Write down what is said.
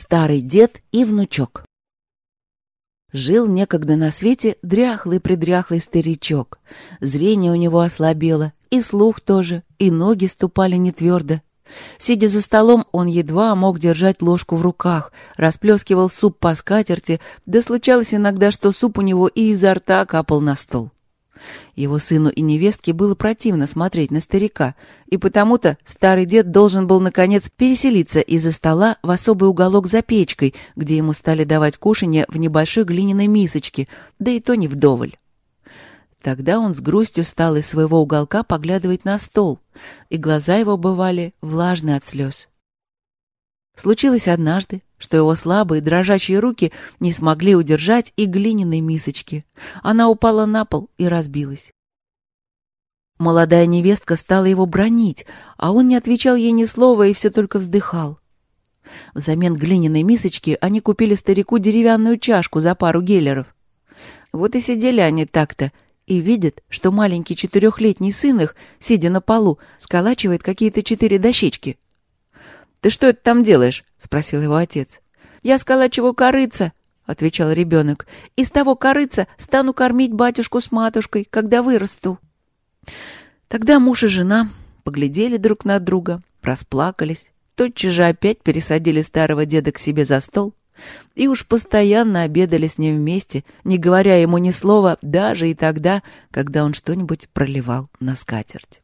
Старый дед и внучок. Жил некогда на свете дряхлый-предряхлый старичок. Зрение у него ослабело, и слух тоже, и ноги ступали не твердо. Сидя за столом, он едва мог держать ложку в руках, расплескивал суп по скатерти, да случалось иногда, что суп у него и изо рта капал на стол. Его сыну и невестке было противно смотреть на старика, и потому-то старый дед должен был, наконец, переселиться из-за стола в особый уголок за печкой, где ему стали давать кушанье в небольшой глиняной мисочке, да и то не вдоволь. Тогда он с грустью стал из своего уголка поглядывать на стол, и глаза его бывали влажны от слез. Случилось однажды, что его слабые дрожащие руки не смогли удержать и глиняной мисочки. Она упала на пол и разбилась. Молодая невестка стала его бронить, а он не отвечал ей ни слова и все только вздыхал. Взамен глиняной мисочки они купили старику деревянную чашку за пару геллеров. Вот и сидели они так-то, и видят, что маленький четырехлетний сын их, сидя на полу, сколачивает какие-то четыре дощечки — «Ты что это там делаешь?» — спросил его отец. «Я сколачиваю корыца», — отвечал ребенок. «Из того корыца стану кормить батюшку с матушкой, когда вырасту». Тогда муж и жена поглядели друг на друга, расплакались, тотчас же опять пересадили старого деда к себе за стол и уж постоянно обедали с ним вместе, не говоря ему ни слова даже и тогда, когда он что-нибудь проливал на скатерть.